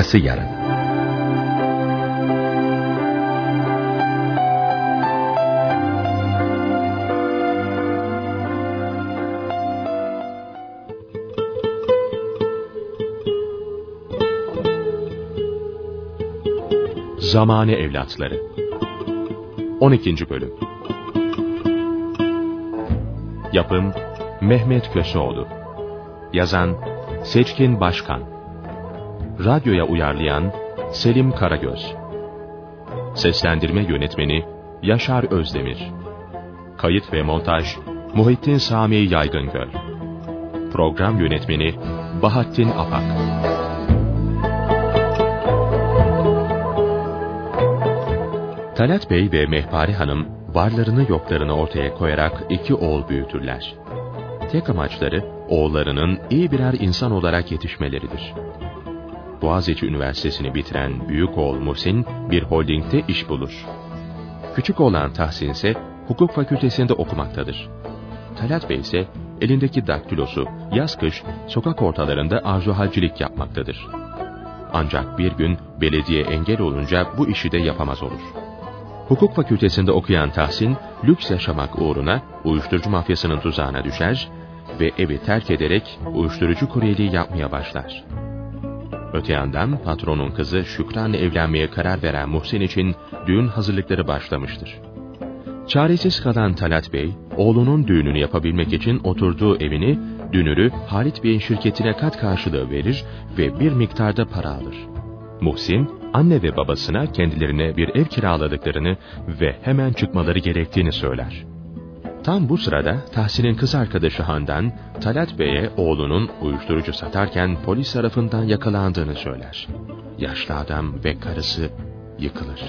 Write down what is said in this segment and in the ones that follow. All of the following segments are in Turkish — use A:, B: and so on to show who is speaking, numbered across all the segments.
A: Arkası yarın.
B: Zamane Evlatları 12. Bölüm Yapım Mehmet Köseoğlu Yazan Seçkin Başkan Radyoya uyarlayan Selim Karagöz Seslendirme Yönetmeni Yaşar Özdemir Kayıt ve Montaj Muhittin Sami Yaygıngöl Program Yönetmeni Bahattin Apak Talat Bey ve Mehpare Hanım varlarını yoklarını ortaya koyarak iki oğul büyütürler. Tek amaçları oğullarının iyi birer insan olarak yetişmeleridir. Boğaziçi Üniversitesi'ni bitiren büyük oğul Muhsin bir holdingde iş bulur. Küçük oğlan Tahsin ise hukuk fakültesinde okumaktadır. Talat Bey ise elindeki daktilosu yaz kış sokak ortalarında arzuhalcilik yapmaktadır. Ancak bir gün belediye engel olunca bu işi de yapamaz olur. Hukuk fakültesinde okuyan Tahsin, lüks yaşamak uğruna uyuşturucu mafyasının tuzağına düşer ve evi terk ederek uyuşturucu kuryeliği yapmaya başlar. Öte yandan patronun kızı Şükran'la evlenmeye karar veren Muhsin için düğün hazırlıkları başlamıştır. Çaresiz kalan Talat Bey, oğlunun düğününü yapabilmek için oturduğu evini, dünürü Halit Bey'in şirketine kat karşılığı verir ve bir miktarda para alır. Muhsin, anne ve babasına kendilerine bir ev kiraladıklarını ve hemen çıkmaları gerektiğini söyler. Tam bu sırada Tahsin'in kız arkadaşı Handan, Talat Bey'e oğlunun uyuşturucu satarken polis tarafından yakalandığını söyler. Yaşlı adam ve karısı yıkılır.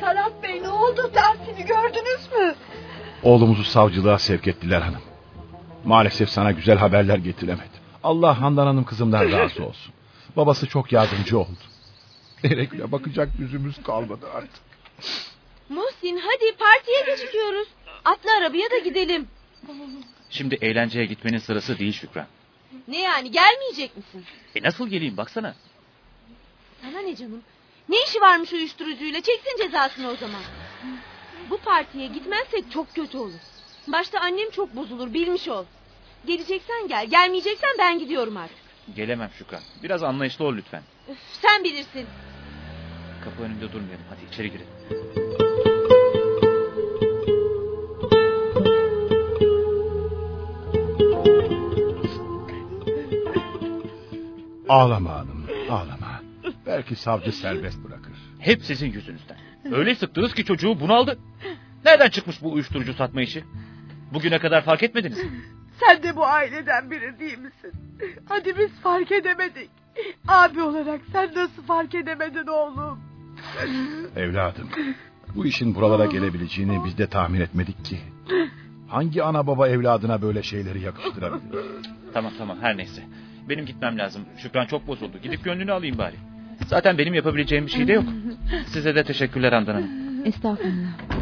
C: Talat Bey ne oldu? Dersini gördünüz mü?
D: Oğlumuzu savcılığa sevk ettiler hanım. Maalesef sana güzel haberler getiremedim. Allah Handan Hanım kızımdan razı olsun. Babası çok yardımcı oldu. Erekle bakacak yüzümüz kalmadı artık.
E: Muhsin hadi partiye geçiyoruz. Atla arabaya da gidelim.
F: Şimdi eğlenceye gitmenin sırası değil Şükran.
E: Ne yani gelmeyecek misin?
F: E nasıl geleyim baksana.
E: Sana ne canım? Ne işi varmış uyuşturucuyla çeksin cezasını o zaman. Bu partiye gitmezsek çok kötü olur. Başta annem çok bozulur bilmiş ol. Geleceksen gel gelmeyeceksen ben gidiyorum artık.
F: Gelemem Şükran. Biraz anlayışlı ol lütfen.
E: Öf, sen bilirsin.
F: Kapı önünde durmayalım. Hadi içeri girelim.
D: Ağlama hanım ağlama. Belki savcı serbest bırakır.
F: Hep sizin yüzünüzden. Öyle sıktınız ki çocuğu bunaldı. Nereden çıkmış bu uyuşturucu satma işi? Bugüne kadar fark etmediniz mi?
C: Sen de bu aileden biri değil misin? Hadi biz fark edemedik. Abi olarak sen nasıl fark edemedin oğlum?
D: Evladım bu işin buralara gelebileceğini biz de tahmin etmedik ki. Hangi ana baba evladına böyle şeyleri yakıştırabilir?
F: Tamam tamam her neyse. Benim gitmem lazım. Şükran çok bozuldu. Gidip gönlünü alayım bari. Zaten benim yapabileceğim bir şey de yok. Size de teşekkürler Handan Hanım.
E: Estağfurullah.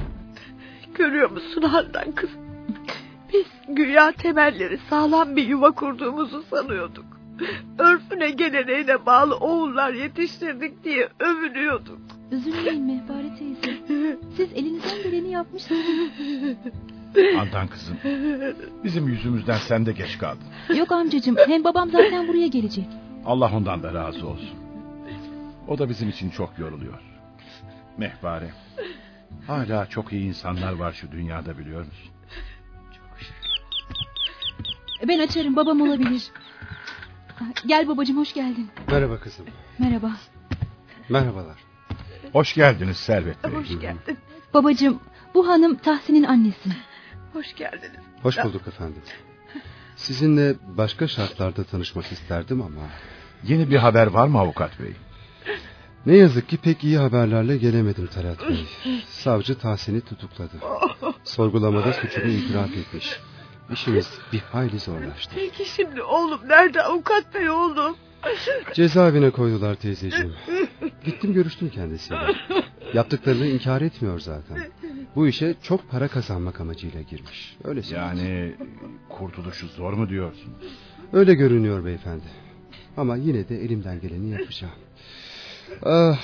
C: Görüyor musun Handan kız? Biz güya temelleri sağlam bir yuva kurduğumuzu sanıyorduk. Örfüne geleneğine bağlı oğullar yetiştirdik diye övünüyorduk.
G: Üzülmeyin Mehpare teyze. Siz elinizden geleni yapmışsınız.
D: Handan kızım bizim yüzümüzden sen de geç kaldın.
G: Yok amcacığım hem babam zaten buraya gelecek.
D: Allah ondan da razı olsun. O da bizim için çok yoruluyor. Mehpare. Hala çok iyi insanlar var şu dünyada biliyor musun?
G: Ben açarım babam olabilir. Gel babacığım hoş geldin.
H: Merhaba kızım.
G: Merhaba.
H: Merhabalar.
D: Hoş geldiniz Servet Bey.
C: Hoş geldin.
G: Babacığım bu hanım Tahsin'in annesi.
C: Hoş geldiniz.
H: Hoş bulduk efendim. Sizinle başka şartlarda tanışmak isterdim ama...
D: Yeni bir haber var mı avukat bey?
H: Ne yazık ki pek iyi haberlerle gelemedim Talat Bey. Savcı Tahsin'i tutukladı. Sorgulamada suçunu itiraf etmiş. İşimiz bir hayli zorlaştı.
C: Peki şimdi oğlum nerede avukat bey oğlum?
H: Cezaevine koydular teyzeciğim. Gittim görüştüm kendisiyle. Yaptıklarını inkar etmiyor zaten. Bu işe çok para kazanmak amacıyla girmiş. Öyle söyledi.
D: Yani kurtuluşu zor mu diyorsun?
H: Öyle görünüyor beyefendi. Ama yine de elimden geleni yapacağım. Ah,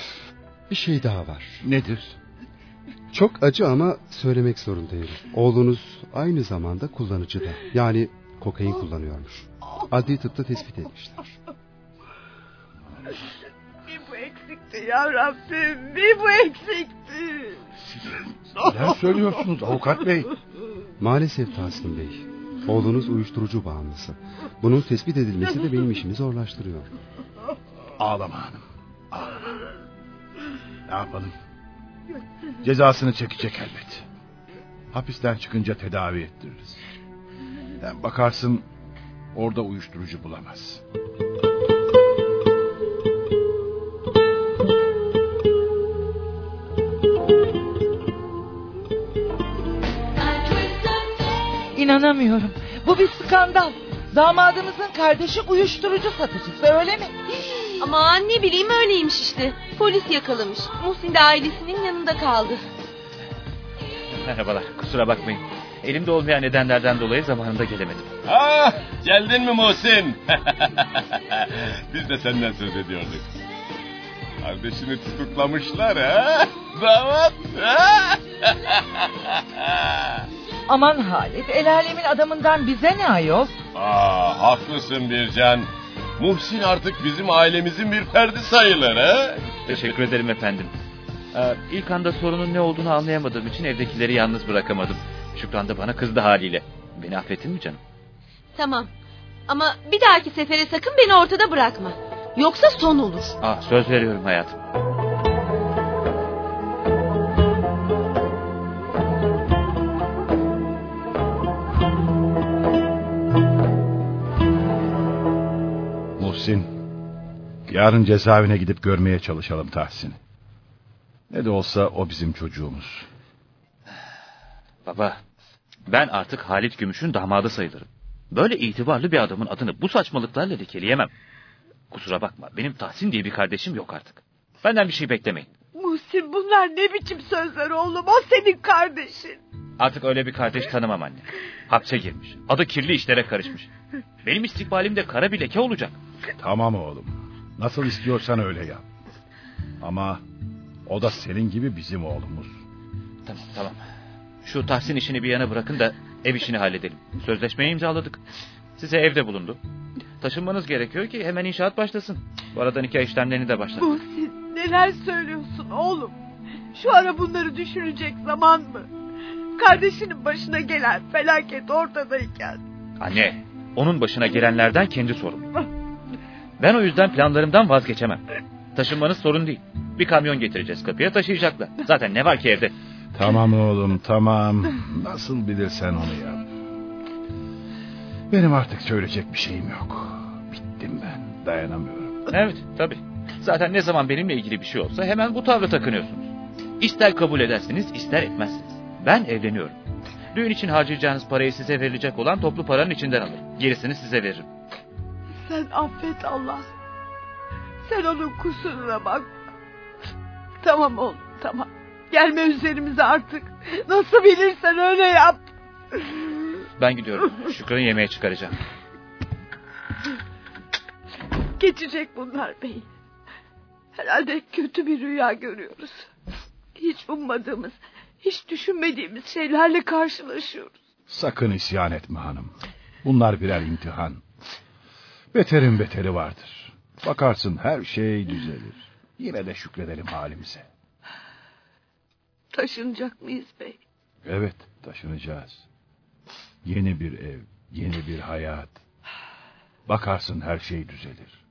H: bir şey daha var.
D: Nedir?
H: Çok acı ama söylemek zorundayım. Oğlunuz aynı zamanda kullanıcı da. Yani kokain kullanıyormuş. Adli tıpta tespit etmişler.
C: Bir bu eksikti ya Rabbim. Bir bu eksikti.
D: Neler söylüyorsunuz avukat bey?
H: Maalesef Tahsin Bey. Oğlunuz uyuşturucu bağımlısı. Bunun tespit edilmesi de benim işimi zorlaştırıyor.
D: Ağlama hanım. Ne yapalım? Cezasını çekecek elbet. Hapisten çıkınca tedavi ettiririz. Hem bakarsın orada uyuşturucu bulamaz.
A: İnanamıyorum. Bu bir skandal. Damadımızın kardeşi uyuşturucu satıcısı öyle mi?
E: Ama ne bileyim öyleymiş işte. Polis yakalamış. Muhsin de ailesinin yanında kaldı.
F: Merhabalar kusura bakmayın. Elimde olmayan nedenlerden dolayı zamanında gelemedim.
I: Ah, geldin mi Muhsin? Biz de senden söz ediyorduk. Kardeşini tutuklamışlar ha? Damat ha?
A: Aman Halit el alemin adamından bize ne ayol?
I: Aa, haklısın Bircan. Muhsin artık bizim ailemizin bir ferdi sayılır ha?
F: Teşekkür ederim efendim. Ee, ilk anda sorunun ne olduğunu anlayamadığım için evdekileri yalnız bırakamadım. Şükran da bana kızdı haliyle. Beni affettin mi canım?
E: Tamam. Ama bir dahaki sefere sakın beni ortada bırakma. Yoksa son olur.
F: Ah, söz veriyorum hayatım.
D: Yarın cezaevine gidip görmeye çalışalım Tahsin'i. Ne de olsa o bizim çocuğumuz.
F: Baba, ben artık Halit Gümüş'ün damadı sayılırım. Böyle itibarlı bir adamın adını bu saçmalıklarla lekeleyemem. Kusura bakma, benim Tahsin diye bir kardeşim yok artık. Benden bir şey beklemeyin.
C: Muhsin bunlar ne biçim sözler oğlum? O senin kardeşin.
F: Artık öyle bir kardeş tanımam anne. Hapse girmiş. Adı kirli işlere karışmış. Benim istikbalimde kara bir leke olacak.
D: Tamam oğlum. Nasıl istiyorsan öyle yap. Ama o da senin gibi bizim oğlumuz.
F: Tamam tamam. Şu Tahsin işini bir yana bırakın da ev işini halledelim. Sözleşmeyi imzaladık. Size evde bulundu. Taşınmanız gerekiyor ki hemen inşaat başlasın. Bu arada nikah işlemlerini de başlattık.
C: Muhsin neler söylüyorsun oğlum? Şu ara bunları düşünecek zaman mı? Kardeşinin başına gelen felaket ortadayken.
F: Anne, onun başına gelenlerden kendi sorumlu. Ben o yüzden planlarımdan vazgeçemem. Taşınmanız sorun değil. Bir kamyon getireceğiz kapıya taşıyacaklar. Zaten ne var ki evde?
D: Tamam oğlum tamam. Nasıl bilirsen onu yap. Benim artık söyleyecek bir şeyim yok. Bittim ben. Dayanamıyorum.
F: Evet, tabii. Zaten ne zaman benimle ilgili bir şey olsa hemen bu tavrı takınıyorsunuz. İster kabul edersiniz, ister etmezsiniz. Ben evleniyorum. Düğün için harcayacağınız parayı size verilecek olan toplu paranın içinden alırım. Gerisini size veririm.
C: Sen affet Allah. Sen onun kusuruna bak. Tamam oğlum tamam. Gelme üzerimize artık. Nasıl bilirsen öyle yap.
F: Ben gidiyorum. Şükran'ı yemeğe çıkaracağım.
C: Geçecek bunlar bey. Herhalde kötü bir rüya görüyoruz. Hiç ummadığımız, hiç düşünmediğimiz şeylerle karşılaşıyoruz.
D: Sakın isyan etme hanım. Bunlar birer imtihan. Beterin beteri vardır. Bakarsın her şey düzelir. Yine de şükredelim halimize.
C: Taşınacak mıyız bey?
D: Evet taşınacağız. Yeni bir ev, yeni bir hayat. Bakarsın her şey düzelir.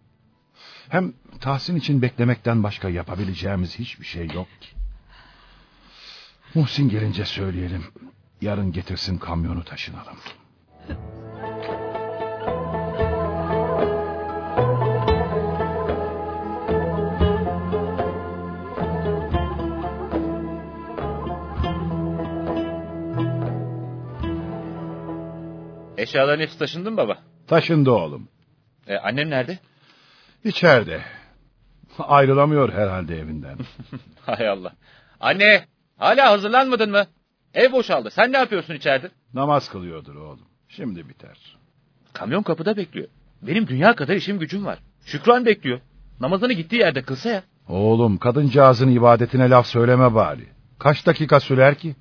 D: Hem Tahsin için beklemekten başka yapabileceğimiz hiçbir şey yok ki. Muhsin gelince söyleyelim. Yarın getirsin kamyonu taşınalım.
F: Eşyaların hepsi taşındı mı baba?
D: Taşındı oğlum.
F: E, annem nerede?
D: İçeride. Ayrılamıyor herhalde evinden.
F: Hay Allah. Anne hala hazırlanmadın mı? Ev boşaldı. Sen ne yapıyorsun içeride?
D: Namaz kılıyordur oğlum. Şimdi biter.
F: Kamyon kapıda bekliyor. Benim dünya kadar işim gücüm var. Şükran bekliyor. Namazını gittiği yerde kılsa ya.
D: Oğlum kadıncağızın ibadetine laf söyleme bari. Kaç dakika sürer ki?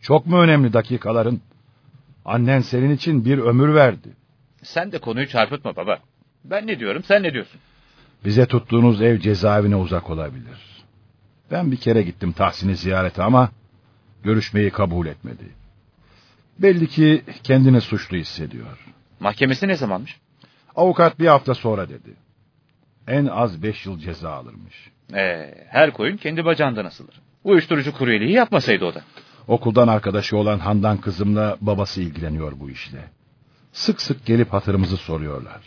D: Çok mu önemli dakikaların? Annen senin için bir ömür verdi.
F: Sen de konuyu çarpıtma baba. Ben ne diyorum sen ne diyorsun?
D: Bize tuttuğunuz ev cezaevine uzak olabilir. Ben bir kere gittim Tahsin'i ziyarete ama görüşmeyi kabul etmedi. Belli ki kendini suçlu hissediyor.
F: Mahkemesi ne zamanmış?
D: Avukat bir hafta sonra dedi. En az beş yıl ceza alırmış.
F: Ee, her koyun kendi bacağından asılır. Uyuşturucu kuryeliği yapmasaydı o da.
D: Okuldan arkadaşı olan Handan kızımla babası ilgileniyor bu işle. Sık sık gelip hatırımızı soruyorlar.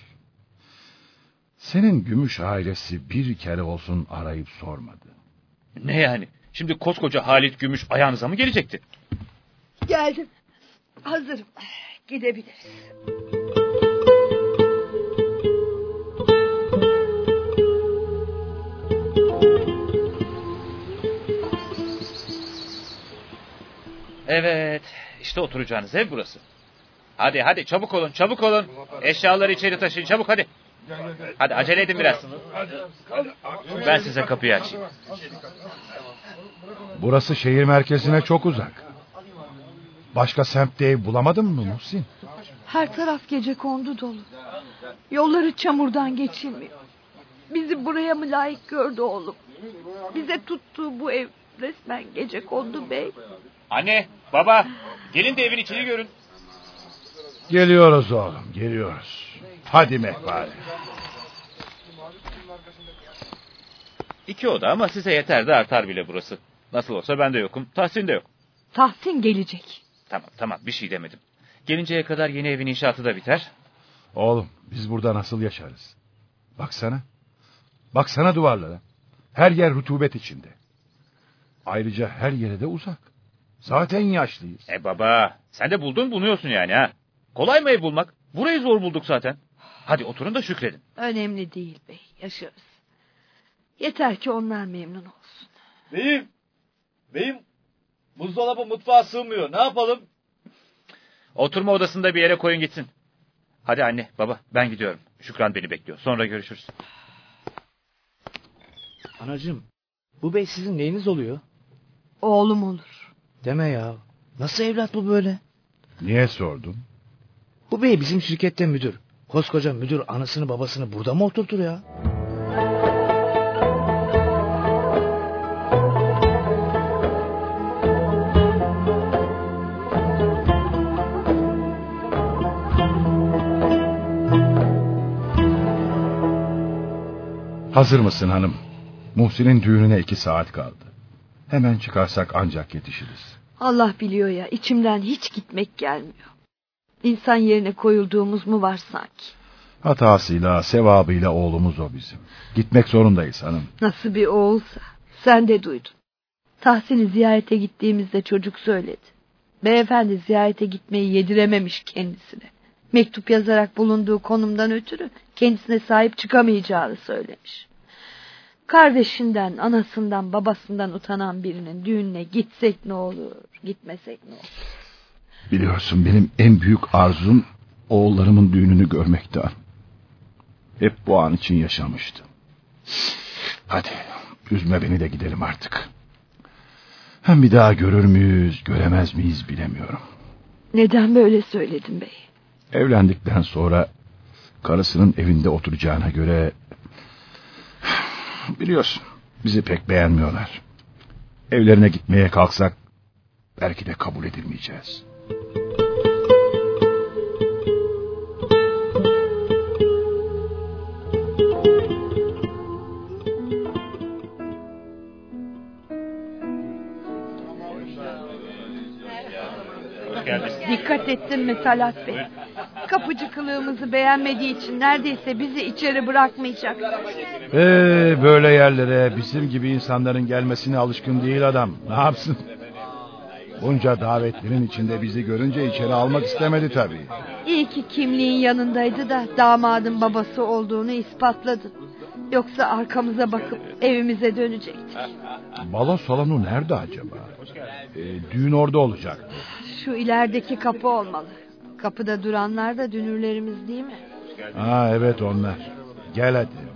D: Senin gümüş ailesi bir kere olsun arayıp sormadı.
F: Ne yani? Şimdi koskoca Halit Gümüş ayağınıza mı gelecekti?
C: Geldim. Hazırım. Gidebiliriz.
F: Evet, işte oturacağınız ev burası. Hadi hadi çabuk olun, çabuk olun. Eşyaları içeri taşıyın, çabuk hadi. Hadi acele edin biraz. Ben size kapıyı açayım.
D: Burası şehir merkezine çok uzak. Başka semtte ev bulamadın mı Muhsin?
C: Her taraf gece kondu dolu. Yolları çamurdan geçilmiyor. Bizi buraya mı layık gördü oğlum? Bize tuttuğu bu ev resmen gece kondu bey.
F: Anne, baba, gelin de evin içini görün.
D: Geliyoruz oğlum, geliyoruz. Hadi mehpare.
F: İki oda ama size yeter de artar bile burası. Nasıl olsa ben de yokum, Tahsin de yok.
C: Tahsin gelecek.
F: Tamam tamam bir şey demedim. Gelinceye kadar yeni evin inşaatı da biter.
D: Oğlum biz burada nasıl yaşarız? Baksana. Baksana duvarlara. Her yer rutubet içinde. Ayrıca her yere de uzak. Zaten yaşlıyız.
F: E baba sen de buldun buluyorsun yani ha. Kolay mı ev bulmak? Burayı zor bulduk zaten. Hadi oturun da şükredin.
C: Önemli değil bey. Yaşarız. Yeter ki onlar memnun olsun.
J: Beyim, beyim buzdolabı mutfağa sığmıyor. Ne yapalım?
F: Oturma odasında bir yere koyun gitsin. Hadi anne baba ben gidiyorum. Şükran beni bekliyor. Sonra görüşürüz.
J: Anacığım, bu bey sizin neyiniz oluyor?
C: Oğlum olur.
J: Deme ya. Nasıl evlat bu böyle?
D: Niye sordun?
J: Bu bey bizim şirkette müdür. Koskoca müdür anasını babasını burada mı oturtur ya?
D: Hazır mısın hanım? Muhsin'in düğününe iki saat kaldı. Hemen çıkarsak ancak yetişiriz.
C: Allah biliyor ya içimden hiç gitmek gelmiyor. İnsan yerine koyulduğumuz mu var sanki?
D: Hatasıyla, sevabıyla oğlumuz o bizim. Gitmek zorundayız hanım.
C: Nasıl bir oğulsa. Sen de duydun. Tahsin'i ziyarete gittiğimizde çocuk söyledi. Beyefendi ziyarete gitmeyi yedirememiş kendisine. Mektup yazarak bulunduğu konumdan ötürü kendisine sahip çıkamayacağını söylemiş. Kardeşinden, anasından, babasından utanan birinin düğününe gitsek ne olur, gitmesek ne olur.
D: Biliyorsun benim en büyük arzum oğullarımın düğününü görmekti. Hep bu an için yaşamıştım. Hadi üzme beni de gidelim artık. Hem bir daha görür müyüz, göremez miyiz bilemiyorum.
C: Neden böyle söyledin bey?
D: Evlendikten sonra karısının evinde oturacağına göre... Biliyorsun bizi pek beğenmiyorlar. Evlerine gitmeye kalksak belki de kabul edilmeyeceğiz.
C: Dikkat ettin mi Talat Bey? Kapıcı kılığımızı beğenmediği için neredeyse bizi içeri bırakmayacak.
D: Ee, böyle yerlere bizim gibi insanların gelmesine alışkın değil adam. Ne yapsın? Bunca davetlinin içinde bizi görünce içeri almak istemedi tabii.
C: İyi ki kimliğin yanındaydı da damadın babası olduğunu ispatladın. Yoksa arkamıza bakıp evimize dönecektik.
D: Balo salonu nerede acaba? Ee, düğün orada olacaktı.
C: Şu ilerideki kapı olmalı. Kapıda duranlar da dünürlerimiz değil mi?
D: Ha evet onlar. Gel hadi.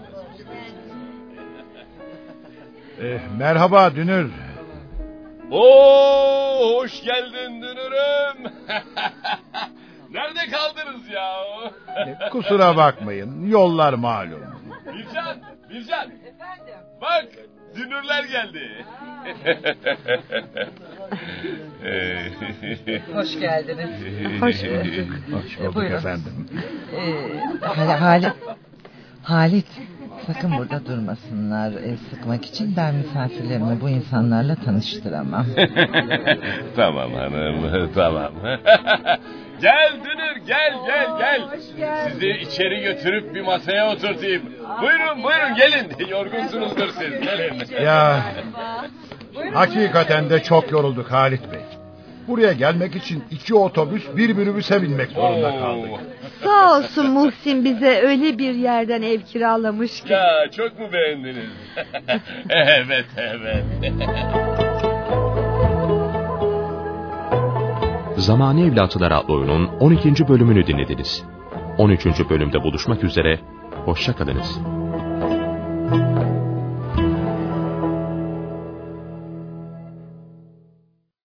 D: Ee, merhaba Dünür.
I: Oo, hoş geldin dünürüm. Nerede kaldınız ya?
D: Ee, kusura bakmayın yollar malum.
I: Bircan, Bircan. Bak, dünürler geldi.
A: Hoş geldiniz.
C: Hoş bulduk.
D: Hoş bulduk
A: Buyurun.
D: efendim.
A: Ee, Hal- Halit. Halit. Sakın burada durmasınlar. e, sıkmak için ben misafirlerimi bu insanlarla tanıştıramam.
I: tamam hanım, tamam. gel dünür, gel, gel, gel. Sizi içeri götürüp bir masaya oturtayım. Buyurun, buyurun gelin. Yorgunsunuzdur siz, gelin.
D: Ya hakikaten de çok yorulduk Halit Bey. Buraya gelmek için iki otobüs bir minibüse binmek zorunda kaldık.
C: Sağ olsun Muhsin bize öyle bir yerden ev kiralamış ki.
I: Ya çok mu beğendiniz? evet, evet.
B: Zamani Evlatçılar adlı oyunun 12. bölümünü dinlediniz. 13. bölümde buluşmak üzere, hoşçakalınız.